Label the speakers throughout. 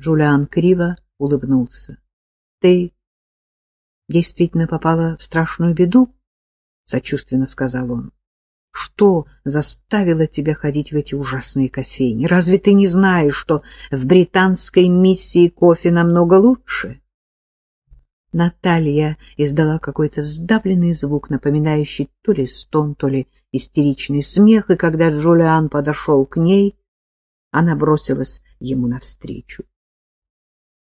Speaker 1: Джулиан криво улыбнулся. — Ты действительно попала в страшную беду? — сочувственно сказал он. — Что заставило тебя ходить в эти ужасные кофейни? Разве ты не знаешь, что в британской миссии кофе намного лучше? Наталья издала какой-то сдавленный звук, напоминающий то ли стон, то ли истеричный смех, и когда Джулиан подошел к ней, она бросилась ему навстречу.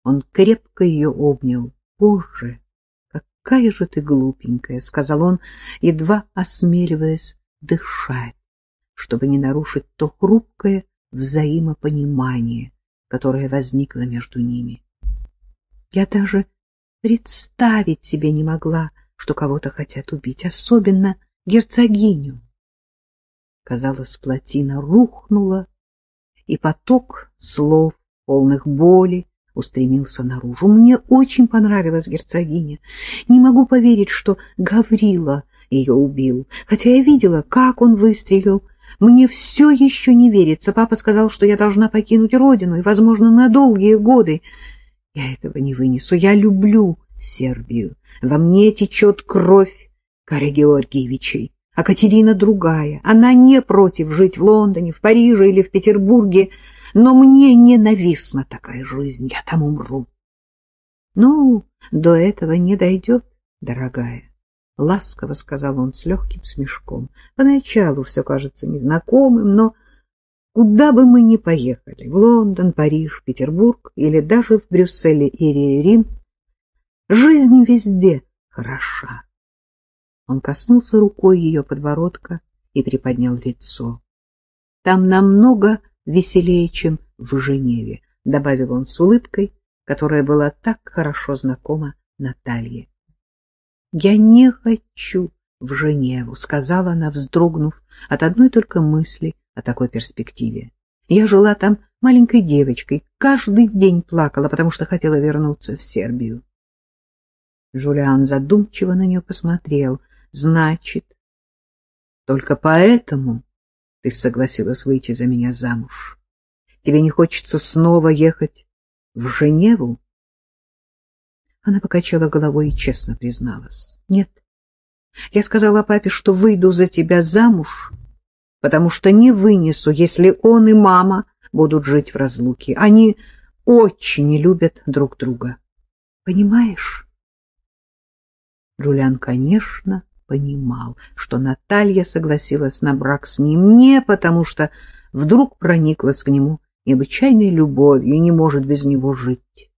Speaker 1: Он крепко ее обнял. — Боже, какая же ты глупенькая! — сказал он, едва осмеливаясь дышать, чтобы не нарушить то хрупкое взаимопонимание, которое возникло между ними. Я даже представить себе не могла, что кого-то хотят убить, особенно герцогиню. Казалось, плотина рухнула, и поток слов, полных боли, устремился наружу. Мне очень понравилась герцогиня. Не могу поверить, что Гаврила ее убил, хотя я видела, как он выстрелил. Мне все еще не верится. Папа сказал, что я должна покинуть родину, и, возможно, на долгие годы. Я этого не вынесу. Я люблю Сербию. Во мне течет кровь Каря Георгиевичей. А Катерина другая. Она не против жить в Лондоне, в Париже или в Петербурге, но мне ненавистна такая жизнь, я там умру. Ну, до этого не дойдет, дорогая. — ласково сказал он с легким смешком. Поначалу все кажется незнакомым, но куда бы мы ни поехали, в Лондон, Париж, Петербург или даже в Брюсселе или Рим, жизнь везде хороша. Он коснулся рукой ее подбородка и приподнял лицо. Там намного веселее, чем в Женеве, — добавил он с улыбкой, которая была так хорошо знакома Наталье. — Я не хочу в Женеву, — сказала она, вздрогнув от одной только мысли о такой перспективе. Я жила там маленькой девочкой, каждый день плакала, потому что хотела вернуться в Сербию. Жулиан задумчиво на нее посмотрел. Значит, только поэтому ты согласилась выйти за меня замуж. Тебе не хочется снова ехать в Женеву? Она покачала головой и честно призналась. Нет. Я сказала папе, что выйду за тебя замуж, потому что не вынесу, если он и мама будут жить в разлуке. Они очень любят друг друга. Понимаешь? Джулиан, конечно, понимал, что Наталья согласилась на брак с ним не потому, что вдруг прониклась к нему необычайной любовью и не может без него жить.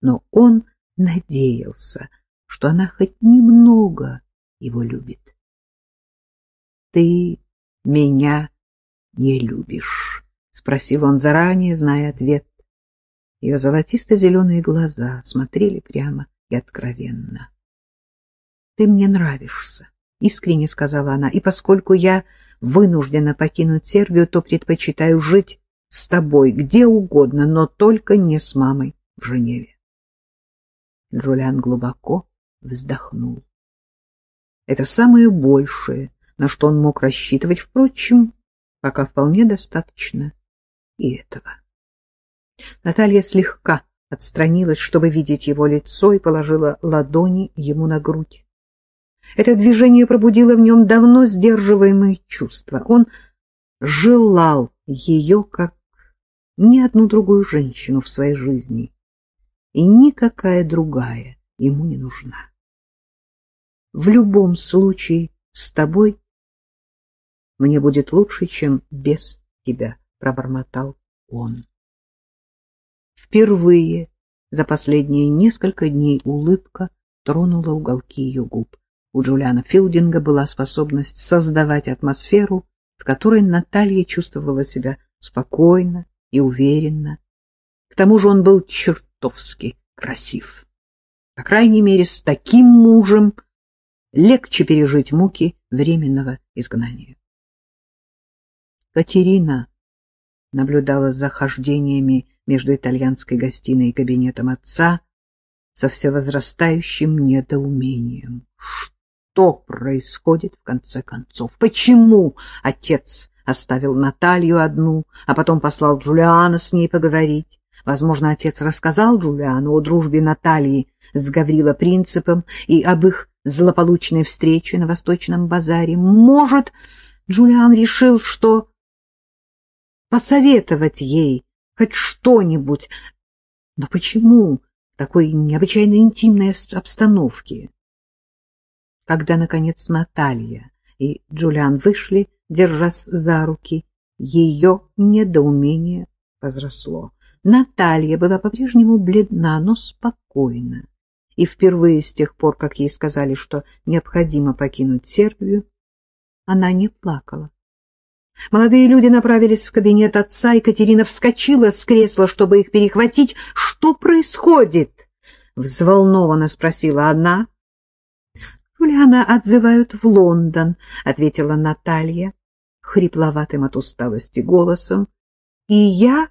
Speaker 1: Но он надеялся, что она хоть немного его любит. — Ты меня не любишь? — спросил он заранее, зная ответ. Ее золотисто-зеленые глаза смотрели прямо и откровенно. Ты мне нравишься, — искренне сказала она, — и поскольку я вынуждена покинуть Сербию, то предпочитаю жить с тобой где угодно, но только не с мамой в Женеве. Джулиан глубоко вздохнул. Это самое большее, на что он мог рассчитывать, впрочем, пока вполне достаточно и этого. Наталья слегка отстранилась, чтобы видеть его лицо, и положила ладони ему на грудь. Это движение пробудило в нем давно сдерживаемые чувства. Он желал ее, как ни одну другую женщину в своей жизни, и никакая другая ему не нужна. В любом случае с тобой мне будет лучше, чем без тебя, — пробормотал он. Впервые за последние несколько дней улыбка тронула уголки ее губ. У Джулиана Филдинга была способность создавать атмосферу, в которой Наталья чувствовала себя спокойно и уверенно. К тому же он был чертовски красив. По крайней мере, с таким мужем легче пережить муки временного изгнания. Катерина наблюдала за хождениями между итальянской гостиной и кабинетом отца со всевозрастающим недоумением что происходит в конце концов? Почему отец оставил Наталью одну, а потом послал Джулиана с ней поговорить? Возможно, отец рассказал Джулиану о дружбе Натальи с Гаврила Принципом и об их злополучной встрече на Восточном базаре. Может, Джулиан решил, что посоветовать ей хоть что-нибудь. Но почему в такой необычайно интимной обстановке? Когда, наконец, Наталья и Джулиан вышли, держась за руки, ее недоумение возросло. Наталья была по-прежнему бледна, но спокойна. И впервые с тех пор, как ей сказали, что необходимо покинуть Сербию, она не плакала. Молодые люди направились в кабинет отца, и Катерина вскочила с кресла, чтобы их перехватить. — Что происходит? — взволнованно спросила она. — Юлиана отзывают в Лондон, — ответила Наталья, хрипловатым от усталости голосом. — И я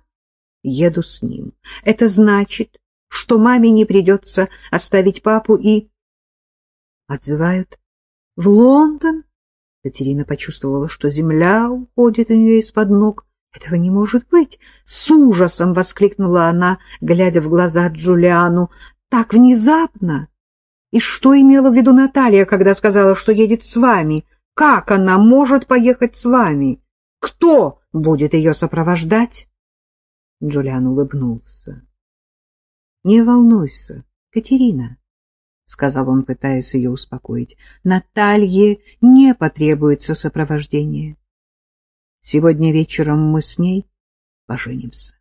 Speaker 1: еду с ним. Это значит, что маме не придется оставить папу и... Отзывают в Лондон? Катерина почувствовала, что земля уходит у нее из-под ног. «Этого не может быть!» — с ужасом воскликнула она, глядя в глаза Джулиану. «Так внезапно! И что имела в виду Наталья, когда сказала, что едет с вами? Как она может поехать с вами? Кто будет ее сопровождать?» Джулиан улыбнулся. «Не волнуйся, Катерина», — сказал он, пытаясь ее успокоить. «Наталье не потребуется сопровождение. Сегодня вечером мы с ней поженимся».